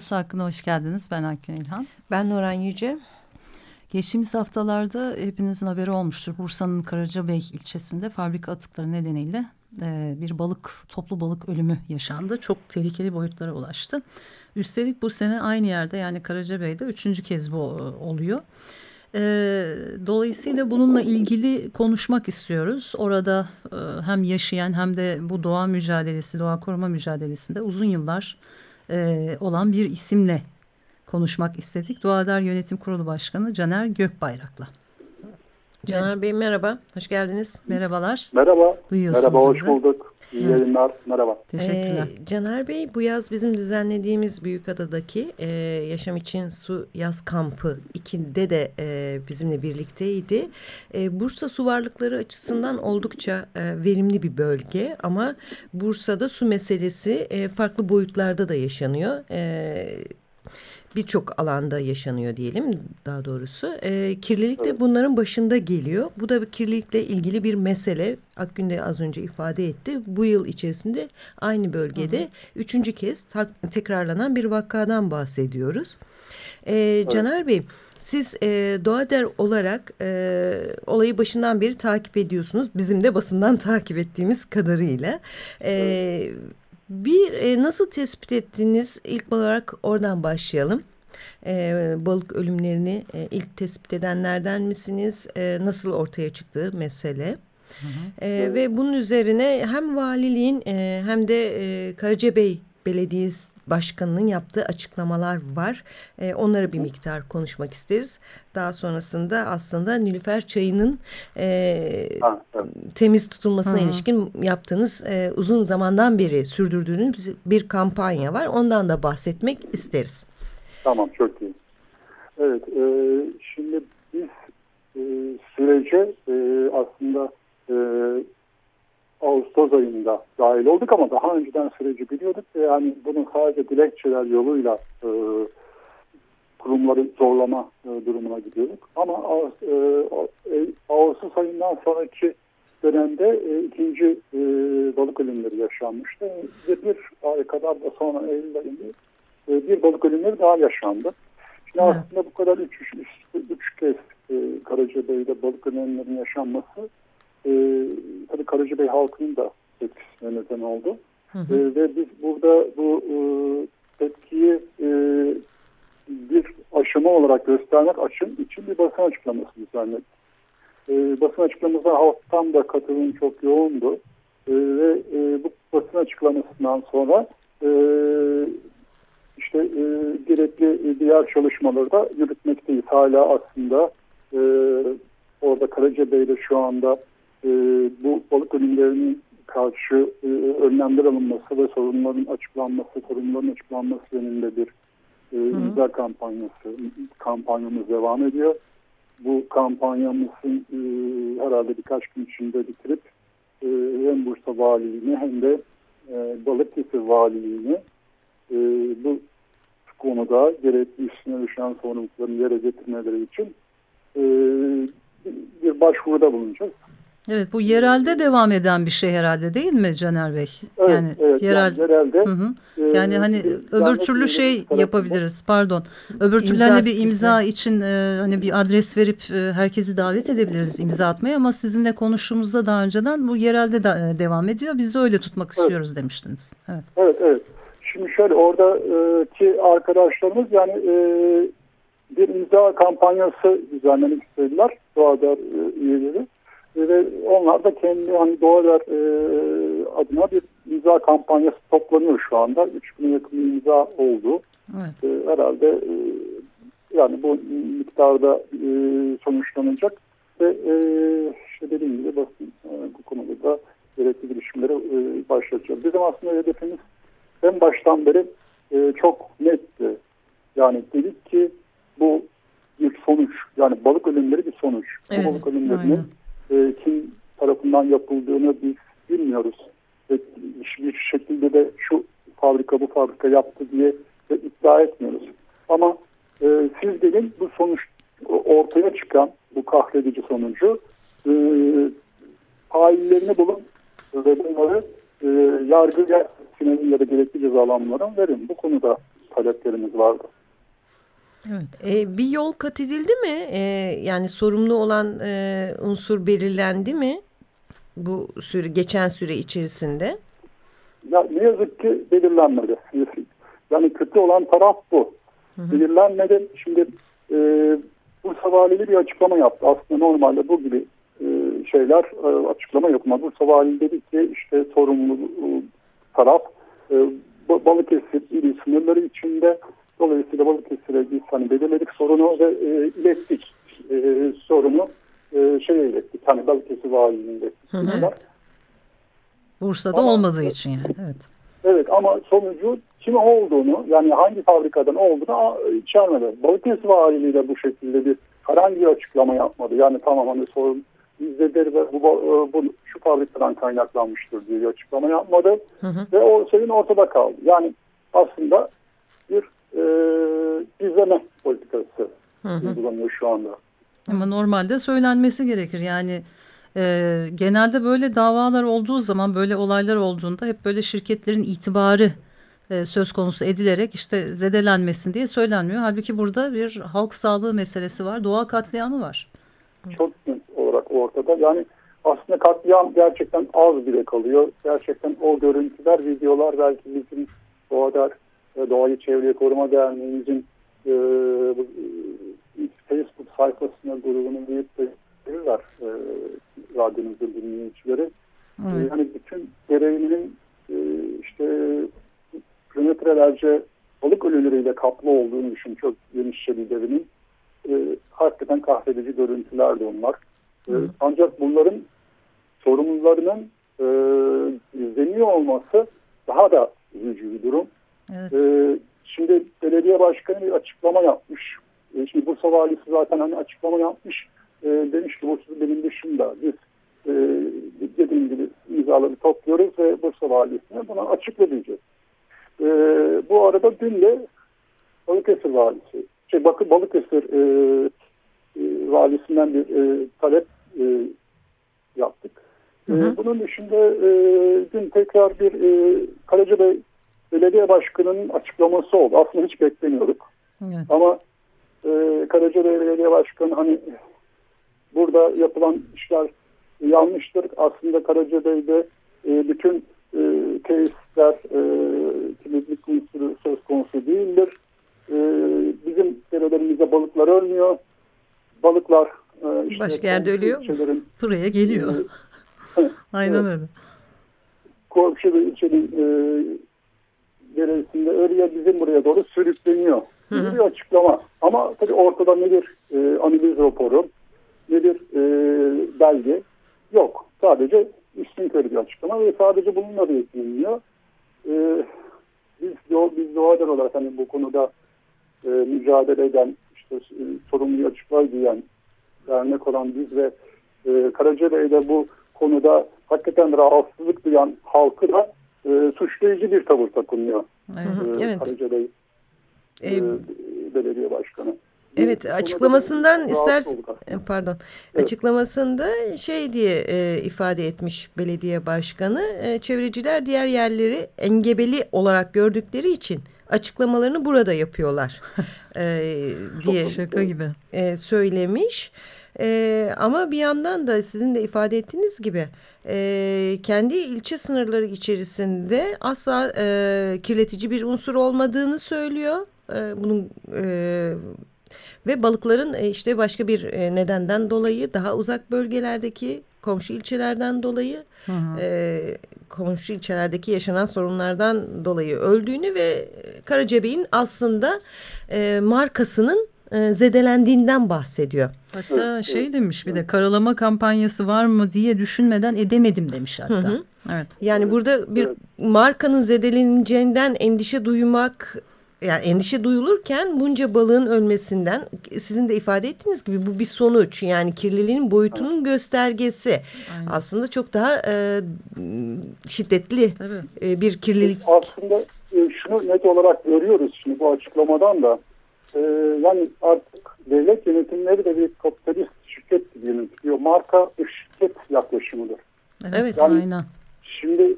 Su Hakkı'na hoş geldiniz. Ben Akgün İlhan. Ben Nuran Yüce. Geçtiğimiz haftalarda hepinizin haberi olmuştur. Bursa'nın Karacabey ilçesinde fabrika atıkları nedeniyle e, bir balık, toplu balık ölümü yaşandı. Çok tehlikeli boyutlara ulaştı. Üstelik bu sene aynı yerde yani Karacabey'de üçüncü kez bu e, oluyor. E, dolayısıyla bununla ilgili konuşmak istiyoruz. Orada e, hem yaşayan hem de bu doğa mücadelesi, doğa koruma mücadelesinde uzun yıllar e, olan bir isimle konuşmak istedik. Doğader Yönetim Kurulu Başkanı Caner Gökbayrak'la. Caner Bey merhaba, hoş geldiniz. Merhabalar. Merhaba. Duyuyorsunuz Merhaba, hoş bizi. bulduk. İyi Evet. yayınlar. Merhaba. Teşekkürler. Ee, Caner Bey bu yaz bizim düzenlediğimiz Büyükada'daki e, Yaşam İçin Su Yaz Kampı 2'de de e, bizimle birlikteydi. E, Bursa su varlıkları açısından oldukça e, verimli bir bölge ama Bursa'da su meselesi e, farklı boyutlarda da yaşanıyor. E, birçok alanda yaşanıyor diyelim daha doğrusu. E, kirlilik de Evet. bunların başında geliyor. Bu da kirlilikle ilgili bir mesele. Akgün de az önce ifade etti. Bu yıl içerisinde aynı bölgede üçüncü kez tekrarlanan bir vakadan bahsediyoruz. E, Caner Bey siz e, Doğader olarak e, olayı başından beri takip ediyorsunuz. Bizim de basından takip ettiğimiz kadarıyla. E, bir e, nasıl tespit ettiniz? İlk olarak oradan başlayalım. E, balık ölümlerini e, ilk tespit edenlerden misiniz? E, nasıl ortaya çıktığı mesele. E, ve bunun üzerine hem valiliğin e, hem de e, Karacabey Belediyesi Başkanı'nın yaptığı açıklamalar var. E, onlara bir miktar konuşmak isteriz. Daha sonrasında aslında Nilüfer Çayı'nın e, Ha, temiz tutulmasına Hı hı. ilişkin yaptığınız e, uzun zamandan beri sürdürdüğünüz bir kampanya var. Ondan da bahsetmek isteriz. Tamam, çok iyi. Evet, e, şimdi biz e, sürece e, aslında e, Ağustos ayında dahil olduk ama daha önceden süreci biliyorduk yani bunu sadece dilekçeler yoluyla e, kurumları zorlama e, durumuna gidiyorduk. Ama e, e, Ağustos ayından sonraki dönemde e, ikinci e, balık ölümleri yaşanmıştı. Ve bir ay kadar da sonra Eylül ayında e, bir balık ölümleri daha yaşandı. Şimdi aslında bu kadar üç, üç, üç, üç kez e, Karacabey'de balık ölümlerinin yaşanması e, tabii Karacabey halkının da etkisine neden oldu. Hı hı. E, ve biz burada bu e, tepkiyi e, bir aşama olarak göstermek için, için bir basın açıklaması düzenledik. E, basın açıklamasına halktan da katılım çok yoğundu. E, ve e, bu basın açıklamasından sonra e, işte e, gerekli diğer çalışmaları da yürütmekteyiz. Hala aslında e, orada Karacabey'de şu anda e, bu balık ölümlerinin karşı e, önlemler alınması ve sorunların açıklanması, sorunların açıklanması yönünde bir e, imza kampanyası, kampanyamız devam ediyor. Bu kampanyamızın e, herhalde birkaç gün içinde bitirip e, hem Bursa Valiliğini hem de e, Balıkesir Valiliğini e, bu konuda gerekli üstüne düşen sorumluluklarını yere getirmeleri için e, bir başvuruda bulunacağız. Evet bu yerelde devam eden bir şey herhalde değil mi Caner Bey? Evet, yani evet, yerel yani yerelde Hı hı. e, Yani hani öbür türlü şey yapabiliriz. Pardon. Öbür türlü hani bir imza için e, hani bir adres verip e, herkesi davet edebiliriz imza atmaya ama sizinle konuştuğumuzda daha önceden bu yerelde de, e, devam ediyor. Biz de öyle tutmak istiyoruz demiştiniz. Evet. Evet evet. Şimdi şöyle oradaki arkadaşlarımız yani e, bir imza kampanyası düzenlemek istediler Doğader e, üyeleri. Ve onlar da kendi hani Doğader e, adına bir imza kampanyası toplanıyor şu anda. 3000'e yakın imza oldu. Evet. E, herhalde e, yani bu miktarda e, sonuçlanacak ve e, işte dediğim gibi basın e, bu konuda da gerekli girişimlere e, başlatacağız. Bizim aslında hedefimiz en baştan beri e, çok netti. Yani dedik ki bu bir sonuç. Yani balık ölümleri bir sonuç. Evet, bu balık ölümlerinin e, kim tarafından yapıldığını biz bilmiyoruz. Ve bir şekilde de şu fabrika bu fabrika yaptı diye de iddia etmiyoruz. Ama e, siz gelin bu sonuç ortaya çıkan bu kahredici sonucu e, faillerini bulun ve bunları e, yargı ya da gerekli cezalanmaların verin. Bu konuda taleplerimiz vardı. Evet. E, bir yol kat edildi mi? E, yani sorumlu olan e, unsur belirlendi mi? Bu süre geçen süre içerisinde. Ya ne yazık ki belirlenmedi. Yani kötü olan taraf bu. Hı hı. Belirlenmedi. Şimdi e, Bursa Valiliği bir açıklama yaptı. Aslında normalde bu gibi e, şeyler e, açıklama yapmadı. Bursa Valiliği dedi ki işte sorumlu e, taraf e, Balıkesir ili sınırları içinde dolayısıyla Balıkesir'e biz hani belirledik sorunu ve e, ilettik e, sorunu e, şeye ilettik. Hani Balıkesir Valiliği'ne ilettik. Evet. Bursa'da ama, olmadığı için yani. Evet. Evet ama sonucu kim olduğunu yani hangi fabrikadan olduğunu içermedi. Balıkesir Valiliği de bu şekilde bir herhangi bir açıklama yapmadı. Yani tamam hani sorun bizdedir ve bu, bu şu fabrikadan kaynaklanmıştır diye bir açıklama yapmadı. Hı hı. Ve o sorun ortada kaldı. Yani aslında e, izleme politikası uygulanıyor şu anda. Ama normalde söylenmesi gerekir. Yani e, genelde böyle davalar olduğu zaman böyle olaylar olduğunda hep böyle şirketlerin itibarı e, söz konusu edilerek işte zedelenmesin diye söylenmiyor. Halbuki burada bir halk sağlığı meselesi var, doğa katliamı var. Çok net olarak ortada. Yani aslında katliam gerçekten az bile kalıyor. Gerçekten o görüntüler, videolar belki bizim doğada e, Doğayı Çevreye Koruma Derneğimizin e, e, Facebook sayfasına grubunun büyük de var e, radyomuzun dinleyicileri. Evet. Yani bütün görevinin e, işte kilometrelerce balık ölüleriyle kaplı olduğunu düşün. Çok genişçe bir devinin. E, hakikaten kahredici görüntülerdi onlar. E, ancak bunların sorumlularının e, izleniyor olması daha da üzücü bir durum. Evet. E, şimdi belediye başkanı bir açıklama yapmış. E, şimdi Bursa valisi zaten hani açıklama yapmış. E, demiş ki Bursa benim dışında biz e, dediğim gibi imzaları topluyoruz ve Bursa valisine buna açıklayacağız. E, bu arada dün de Balıkesir valisi, şey Bakı Balıkesir e, e, valisinden bir e, talep e, yaptık. Hı hı. Bunun dışında e, dün tekrar bir e, Karacabey Belediye Başkanı'nın açıklaması oldu. Aslında hiç beklemiyorduk. Evet. Ama e, Karacabey Belediye Başkanı hani burada yapılan işler yanlıştır. Aslında Karacabey'de e, bütün e, tesisler e, temizlik unsuru söz konusu değildir. E, bizim derelerimizde balıklar ölmüyor. Balıklar e, işte, başka yerde ölüyor. Ilçelerin, Buraya geliyor. E, Aynen öyle. Komşu ilçenin e, deresinde ölüyor bizim buraya doğru sürükleniyor. Hı hı. Bir açıklama. Ama tabii ortada nedir e, analiz raporu, nedir e, belge yok. Sadece üstün körü bir açıklama ve sadece bununla da yetinmiyor. E, biz, biz doğadan olarak hani bu konuda e, mücadele eden, işte e, sorumluyu açıklar diyen dernek olan biz ve e, Karacabey'de bu konuda hakikaten rahatsızlık duyan halkı da e, suçlayıcı bir tavır takınıyor. Evet. E, evet. Karacabey e, e, Belediye Başkanı. Evet açıklamasından ister e, pardon evet. açıklamasında şey diye e, ifade etmiş belediye başkanı e, çevreciler diğer yerleri engebeli olarak gördükleri için açıklamalarını burada yapıyorlar e, diye şaka gibi e, söylemiş. E, ama bir yandan da sizin de ifade ettiğiniz gibi e, kendi ilçe sınırları içerisinde asla e, kirletici bir unsur olmadığını söylüyor. E, bunun e, ve balıkların e, işte başka bir e, nedenden dolayı daha uzak bölgelerdeki komşu ilçelerden dolayı hı hı. E, komşu ilçelerdeki yaşanan sorunlardan dolayı öldüğünü ve Karacabey'in aslında e, markasının e, zedelendiğinden bahsediyor. Hatta şey demiş bir de karalama kampanyası var mı diye düşünmeden edemedim demiş hatta. Hı hı. Evet. Yani burada bir markanın zedeleneceğinden endişe duymak yani endişe duyulurken bunca balığın ölmesinden sizin de ifade ettiğiniz gibi bu bir sonuç. Yani kirliliğin boyutunun göstergesi. Aynen. Aslında çok daha e, şiddetli e, bir kirlilik. Aslında e, şunu net olarak görüyoruz şimdi bu açıklamadan da. E, yani artık devlet yönetimleri de bir kapitalist şirket gibi yönetiliyor. Marka bir şirket yaklaşımıdır. Evet, yani, aynen. Şimdi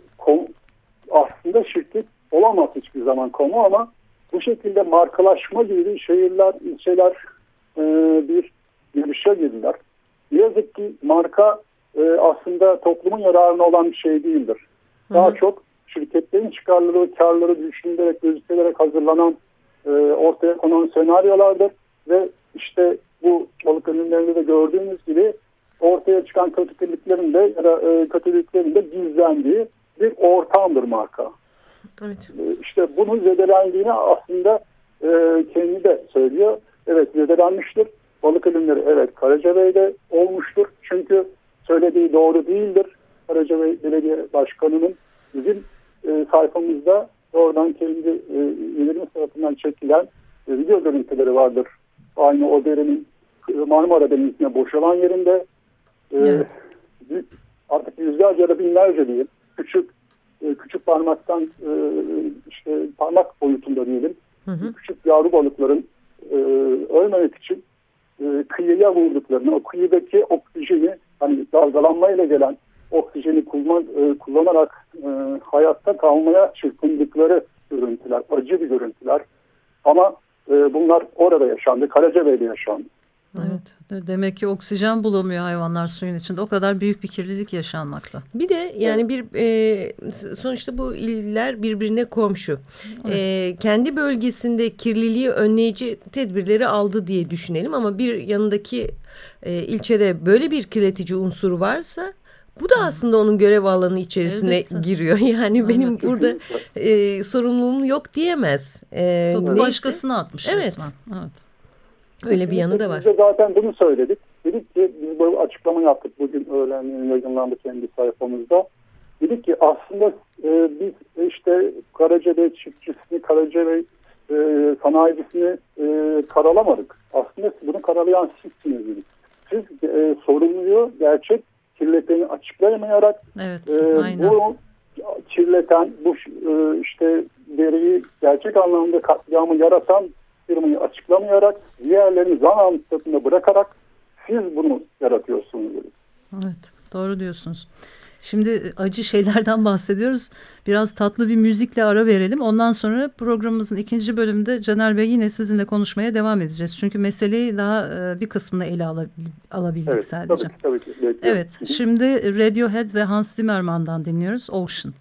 aslında şirket olamaz hiçbir zaman konu ama bu şekilde markalaşma gibi şehirler, ilçeler e, bir yarışa girdiler. Ne yazık ki marka e, aslında toplumun yararına olan bir şey değildir. Daha Hı. çok şirketlerin çıkarları, karları düşünülerek, gözükelerek hazırlanan e, ortaya konan senaryolardır. Ve işte bu balık ürünlerinde de gördüğünüz gibi ortaya çıkan kötülüklerin de ya da e, kötülüklerin de gizlendiği bir ortamdır marka. Evet. Ee, işte bunun zedelendiğini aslında e, kendi de söylüyor. Evet zedelenmiştir. Balık ölümleri evet Karacabey'de olmuştur. Çünkü söylediği doğru değildir. Karacabey Belediye Başkanı'nın bizim e, sayfamızda oradan kendi e, üyelerimiz tarafından çekilen e, video görüntüleri vardır. Aynı o derenin Marmara Denizi'ne boşalan yerinde e, evet. artık yüzlerce ya da binlerce diyeyim küçük e, küçük parmaktan e, işte parmak boyutunda diyelim hı hı. küçük yavru balıkların e, ölmemek için kıyıya vurduklarını, o kıyıdaki oksijeni hani dalgalanmayla gelen oksijeni kullan, kullanarak hayatta kalmaya çırpındıkları görüntüler, acı bir görüntüler. Ama bunlar orada yaşandı, Karacabey'de yaşandı. Evet. Demek ki oksijen bulamıyor hayvanlar suyun içinde. O kadar büyük bir kirlilik yaşanmakta. Bir de yani bir e, sonuçta bu iller birbirine komşu. Evet. E, kendi bölgesinde kirliliği önleyici tedbirleri aldı diye düşünelim ama bir yanındaki e, ilçede böyle bir kirletici unsur varsa bu da aslında onun görev alanı içerisine Elbette. giriyor. Yani evet. benim burada e, sorumluluğum yok diyemez. E, başkasına atmış evet. resmen. Evet. Öyle bir yanı da var. Biz zaten bunu söyledik. Dedik ki biz böyle açıklama yaptık bugün öğlenliğin yayınlandı kendi sayfamızda. Dedik ki aslında e, biz işte Karacabey çiftçisini, Karacabey e, sanayicisini e, karalamadık. Aslında bunu karalayan sizsiniz dedik. Siz e, sorumluyu gerçek kirleteni açıklayamayarak evet, e, bu kirleten, bu e, işte deriyi gerçek anlamda katliamı yaratan firmayı açıklamayarak diğerlerini zan altında bırakarak siz bunu yaratıyorsunuz. Evet doğru diyorsunuz. Şimdi acı şeylerden bahsediyoruz. Biraz tatlı bir müzikle ara verelim. Ondan sonra programımızın ikinci bölümünde Caner Bey yine sizinle konuşmaya devam edeceğiz. Çünkü meseleyi daha e, bir kısmını ele alabildik evet, sadece. Tabii ki, tabii ki. Evet, şimdi Radiohead ve Hans Zimmerman'dan dinliyoruz Ocean.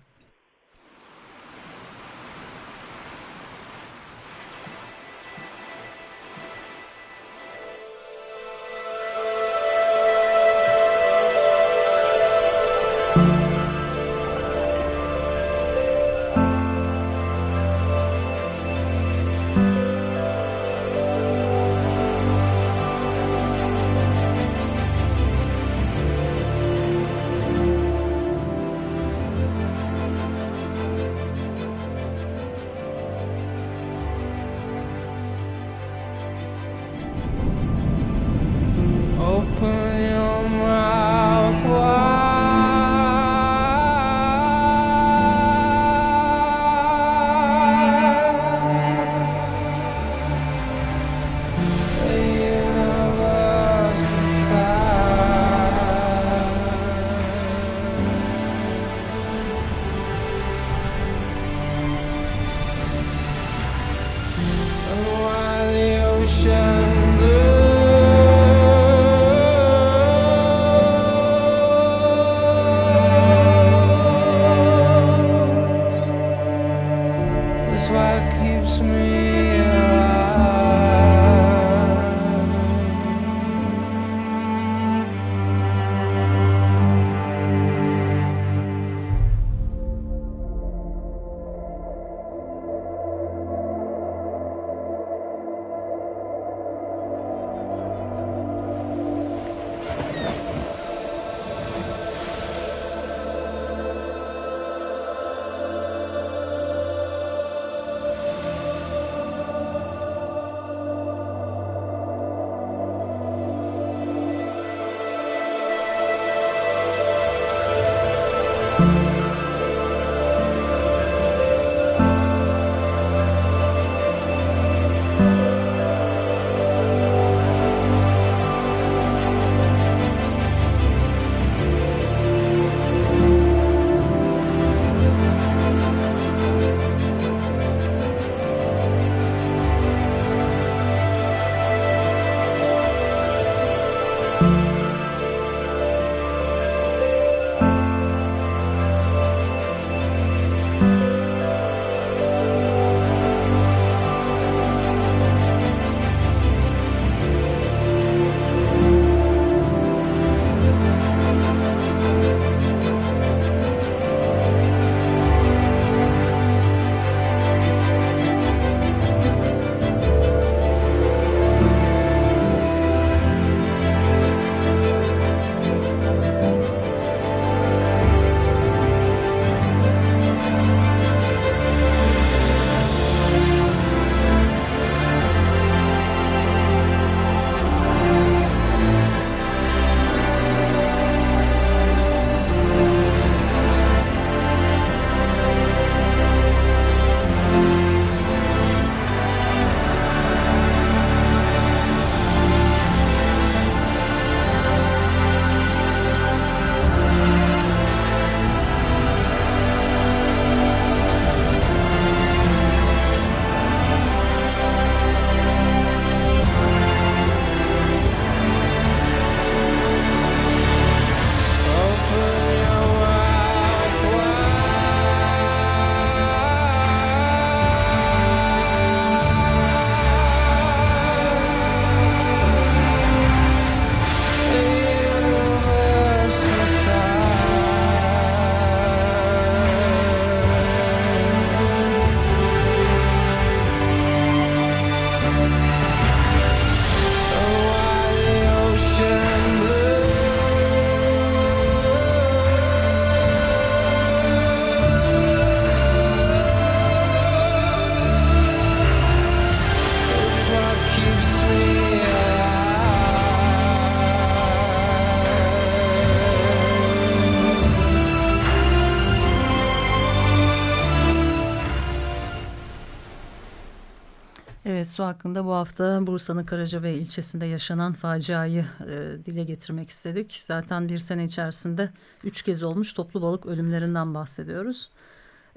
Evet su hakkında bu hafta Bursa'nın Karacabey ilçesinde yaşanan faciayı e, dile getirmek istedik. Zaten bir sene içerisinde üç kez olmuş toplu balık ölümlerinden bahsediyoruz.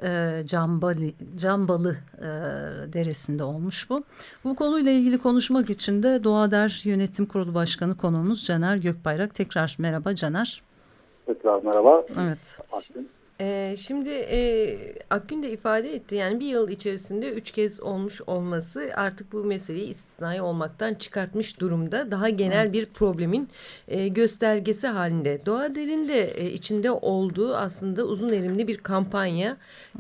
E, Cambalı, Cambalı e, deresinde olmuş bu. Bu konuyla ilgili konuşmak için de Doğader Yönetim Kurulu Başkanı konuğumuz Caner Gökbayrak. Tekrar merhaba Caner. Tekrar merhaba. Evet. Akgün. Ee, şimdi e, Akgün de ifade etti yani bir yıl içerisinde üç kez olmuş olması artık bu meseleyi istisnai olmaktan çıkartmış durumda. Daha genel bir problemin e, göstergesi halinde. Doğa derinde e, içinde olduğu aslında uzun erimli bir kampanya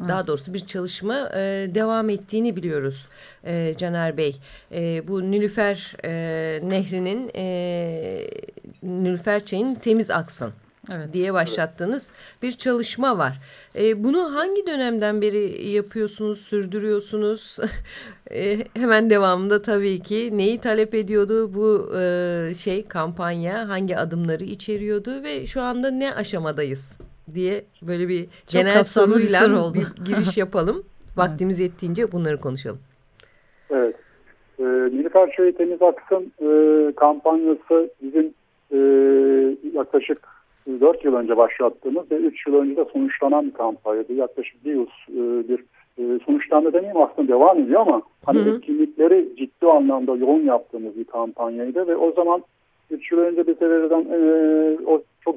daha doğrusu bir çalışma e, devam ettiğini biliyoruz e, Caner Bey. E, bu Nülüfer e, Nehri'nin e, Nülüfer Çayı'nın temiz aksın Evet. diye başlattığınız bir çalışma var. E, bunu hangi dönemden beri yapıyorsunuz, sürdürüyorsunuz? e, hemen devamında tabii ki neyi talep ediyordu bu e, şey kampanya, hangi adımları içeriyordu ve şu anda ne aşamadayız diye böyle bir Çok genel kapsamlı bir soruyla soru oldu. bir giriş yapalım. Vaktimiz yettiğince bunları konuşalım. Evet. E, Nilüfer Çayı Temiz Aksın e, kampanyası bizim e, yaklaşık 4 yıl önce başlattığımız ve 3 yıl önce de sonuçlanan bir kampanyaydı. Yaklaşık bir yıl e, bir e, sonuçlandı demeyeyim aslında devam ediyor ama hani Hı hı. etkinlikleri ciddi anlamda yoğun yaptığımız bir kampanyaydı ve o zaman 3 yıl önce bize verilen e, o çok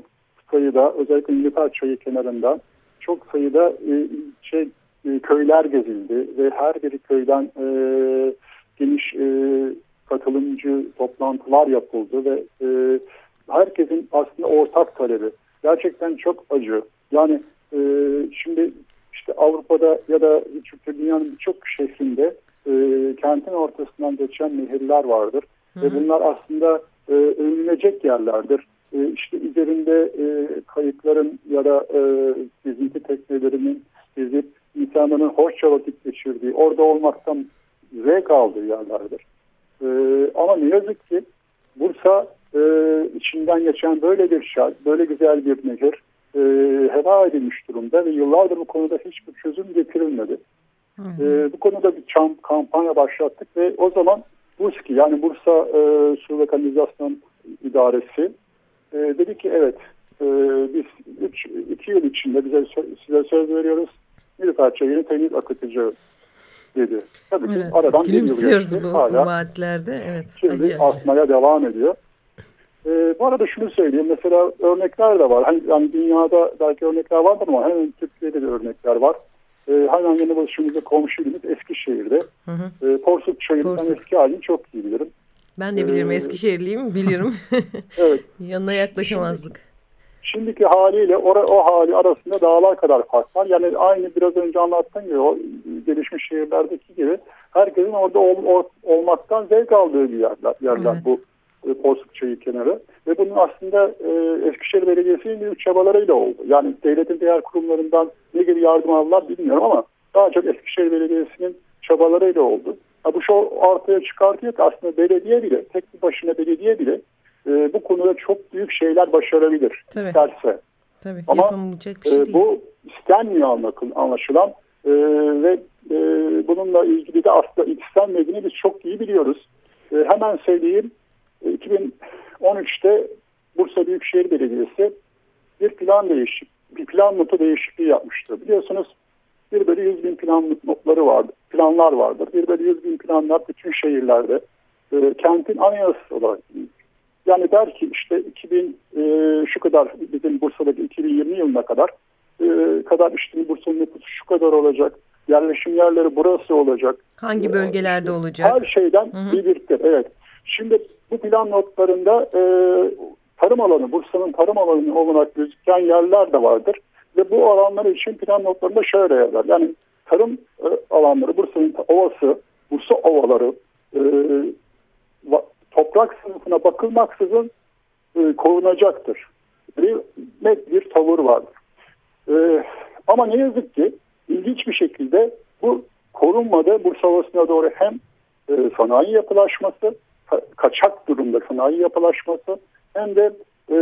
sayıda özellikle Nilüfer Çayı kenarında çok sayıda e, şey e, köyler gezildi ve her bir köyden e, geniş e, katılımcı toplantılar yapıldı ve e, herkesin aslında ortak talebi. Gerçekten çok acı. Yani e, şimdi işte Avrupa'da ya da dünyanın birçok şehrinde e, kentin ortasından geçen nehirler vardır. Ve bunlar aslında e, övünecek yerlerdir. E, işte üzerinde e, kayıkların ya da e, gezinti teknelerinin gezip insanların hoşça vakit geçirdiği, orada olmaktan zevk aldığı yerlerdir. E, ama ne yazık ki Bursa e, içinden geçen böyle bir şart, böyle güzel bir nehir e, heba edilmiş durumda ve yıllardır bu konuda hiçbir çözüm getirilmedi. E, bu konuda bir çam, kampanya başlattık ve o zaman BUSKİ yani Bursa e, Su ve Kanalizasyon İdaresi e, dedi ki evet e, biz 2 yıl içinde bize size söz veriyoruz. Nilüfer Çayı'nı temiz akıtıcı dedi. Tabii ki Evet, aradan bir yıl Gülümsüyoruz geçti. bu Hala vaatlerde. Evet. Şimdi acı acı. asmaya devam ediyor. Ee, bu arada şunu söyleyeyim. Mesela örnekler de var. Hani, yani dünyada belki örnekler vardır ama hemen Türkiye'de de örnekler var. Ee, hemen yanı başımızda komşu ilimiz Eskişehir'de. Hı hı. Ee, Porsuk Porsuk. eski halini çok iyi bilirim. Ben de bilirim Ee, Eskişehirliyim bilirim. Evet. Yanına yaklaşamazdık. Şimdiki haliyle o, o hali arasında dağlar kadar fark var. Yani aynı biraz önce anlattığım gibi o gelişmiş şehirlerdeki gibi herkesin orada ol, ol- olmaktan zevk aldığı bir yerler, yerler Evet. bu e, Porsuk Çayı kenarı. Ve bunun aslında e, Eskişehir Belediyesi'nin büyük çabalarıyla oldu. Yani devletin diğer kurumlarından ne gibi yardım aldılar bilmiyorum ama daha çok Eskişehir Belediyesi'nin çabalarıyla oldu. Ha, bu şu ortaya çıkartıyor ki aslında belediye bile, tek bir başına belediye bile e, bu konuda çok büyük şeyler başarabilir. Tabii. isterse. Tabii Ama, yapamayacak bir şey Ee, değil. bu istenmiyor anlaşılan Ee, ve e, bununla ilgili de aslında istenmediğini biz çok iyi biliyoruz. Ee, hemen söyleyeyim e, 2013'te Bursa Büyükşehir Belediyesi bir plan değişik, bir plan notu değişikliği yapmıştı. Biliyorsunuz 1 bölü 100 bin plan notları vardı, planlar vardır. 1 bölü 100 bin planlar bütün şehirlerde e, kentin anayasası olarak yani der ki işte 2000 e, şu kadar bizim Bursa'daki 2020 yılına kadar e, kadar işte Bursa'nın nüfusu şu kadar olacak. Yerleşim yerleri burası olacak. Hangi bölgelerde olacak? Her şeyden Hı hı. belirtir. Evet. Şimdi bu plan notlarında e, tarım alanı, Bursa'nın tarım alanı olarak gözüken yerler de vardır. Ve bu alanlar için plan notlarında şöyle yazar. Yani tarım e, alanları, Bursa'nın ovası, Bursa ovaları, e, toprak sınıfına bakılmaksızın e, korunacaktır. Bir net bir tavır vardır. E, ama ne yazık ki ilginç bir şekilde bu korunmadı. Bursa Ovası'na doğru hem e, sanayi yapılaşması, kaçak durumda sanayi yapılaşması hem de e,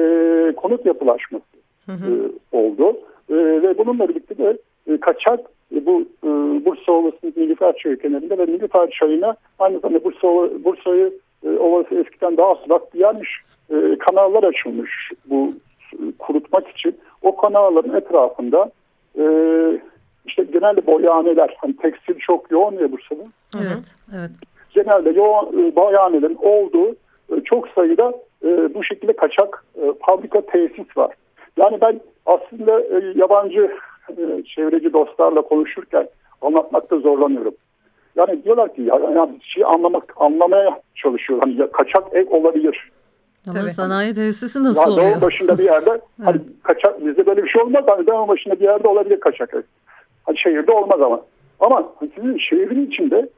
konut yapılaşması Hı e, hı. oldu. E, ve bununla birlikte de e, kaçak e, bu e, Bursa Ovası'nın Nilüfer Çayı kenarında ve Nilüfer Çayı'na aynı zamanda Bursa, Bursa'yı e, Ovası eskiden daha sulak yermiş e, kanallar açılmış bu e, kurutmak için. O kanalların etrafında e, işte genelde boyahaneler, hani tekstil çok yoğun ya Bursa'da. Evet, evet. Genelde yoğun e, boyahanelerin olduğu e, çok sayıda e, bu şekilde kaçak fabrika tesis var. Yani ben aslında yabancı çevreci dostlarla konuşurken anlatmakta zorlanıyorum. Yani diyorlar ki ya, yani şey anlamak anlamaya çalışıyor. Hani ya, kaçak ev olabilir. Ama Tabii. sanayi tesisi nasıl Yani oluyor? dağın başında bir yerde hani kaçak bizde böyle bir şey olmaz. Hani dağın başında bir yerde olabilir kaçak ev. Hani şehirde olmaz ama. Ama sizin şehrin içinde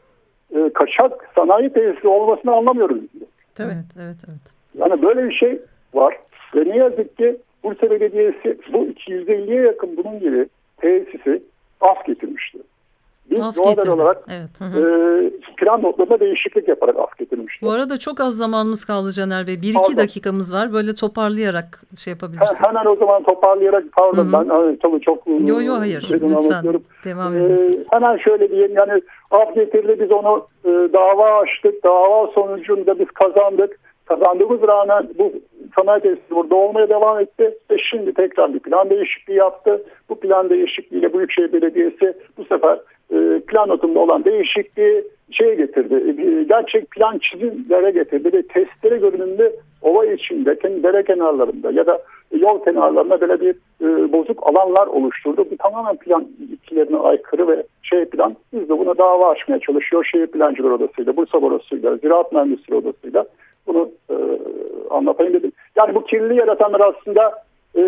e, kaçak sanayi tesisi olmasını anlamıyoruz. Tabii. Evet, evet, evet. Yani böyle bir şey var. Ve ne yazık ki Bursa Belediyesi bu 250'ye yakın bunun gibi tesisi af getirmişti. Biz Af doğal getirdi. olarak Evet. e, plan notlarında değişiklik yaparak af getirmişti. Bu arada çok az zamanımız kaldı Caner Bey. Bir iki Pardon. dakikamız var. Böyle toparlayarak şey He- yapabilirsin. Hemen o zaman toparlayarak pardon Hı hı. ben hani, tabii çok Yo yo hayır. şeyden Lütfen anlatıyorum. devam Ee, edin siz. hemen şöyle diyeyim yani af getirdi biz onu e, dava açtık. Dava sonucunda biz kazandık. Kazandığımız rağmen bu sanayi tesisi burada olmaya devam etti. Ve şimdi tekrar bir plan değişikliği yaptı. Bu plan değişikliğiyle Büyükşehir Belediyesi bu sefer plan notunda olan değişikliği şeye getirdi. E, gerçek plan çizimlere getirdi ve testlere görünümlü ova içinde, dere kenarlarında ya da yol kenarlarında böyle bir e, bozuk alanlar oluşturdu. Bu tamamen plan ilkelerine aykırı ve şey plan. Biz de buna dava açmaya çalışıyor. Şehir Plancılar Odası'yla, Bursa Borusu'yla, Ziraat Mühendisleri Odası'yla bunu e, anlatayım dedim. Yani bu kirliliği yaratanlar aslında e,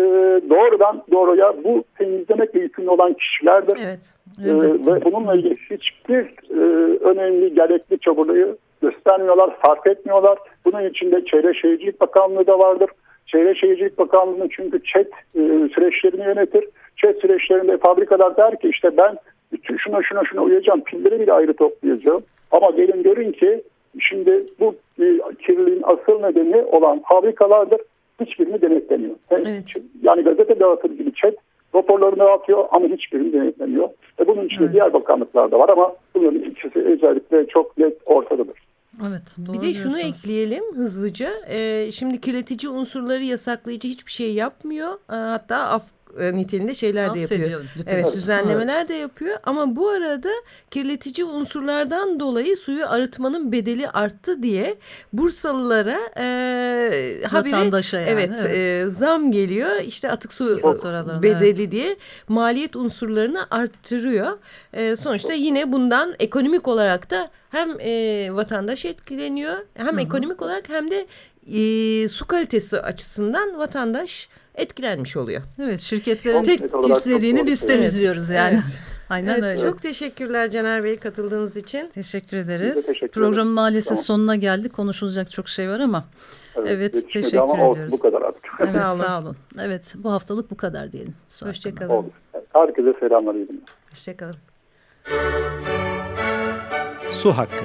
doğrudan doğruya bu temizlemekle yükümlü olan kişilerdir. Evet. Elbette. ve bununla ilgili hiçbir e, önemli gerekli çabayı göstermiyorlar, sarf etmiyorlar. Bunun içinde Çevre Şehircilik Bakanlığı da vardır. Çevre Şehircilik Bakanlığı çünkü ÇED e, süreçlerini yönetir. ÇED süreçlerinde fabrikalar der ki işte ben bütün şuna şuna şuna uyacağım, pilleri bile ayrı toplayacağım. Ama gelin görün ki şimdi bu e, kirliliğin asıl nedeni olan fabrikalardır. Hiçbirini denetlemiyor. Hem- Evet. Yani gazete dağıtır gibi ÇED raporlarını dağıtıyor ama hiçbirini denetlemiyor. E bunun içinde Evet. diğer bakanlıklar da var ama bunların ikisi özellikle çok net ortadadır. Evet, doğru Bir de şunu diyorsunuz. ekleyelim hızlıca. Ee, şimdi kirletici unsurları yasaklayıcı hiçbir şey yapmıyor. Ee, hatta af e, niteliğinde şeyler de yapıyor. Affediyor, lütfen. Evet düzenlemeler de yapıyor ama bu arada kirletici unsurlardan dolayı suyu arıtmanın bedeli arttı diye Bursalılara e, Vatandaşa yani, evet, evet. e, zam geliyor işte atık su bedeli diye maliyet unsurlarını arttırıyor. E, sonuçta yine bundan ekonomik olarak da hem e, vatandaş etkileniyor hem ekonomik olarak hem de e, su kalitesi açısından vatandaş etkilenmiş oluyor. Evet, şirketlerin Tek- istediğini biz temizliyoruz yani. Evet. Aynen Evet, öyle. Çok teşekkürler Caner Bey katıldığınız için. Teşekkür Biz ederiz. teşekkür Programın ederiz. maalesef Tamam. sonuna geldik. Konuşulacak çok şey var ama. Evet, yetişmedi teşekkür ama ediyoruz. Bu kadar artık. Evet, Sağ olun. sağ olun. Evet, bu haftalık bu kadar diyelim. Hoşçakalın. Oldu. Herkese selamlar. Hoşçakalın. Su hakkı.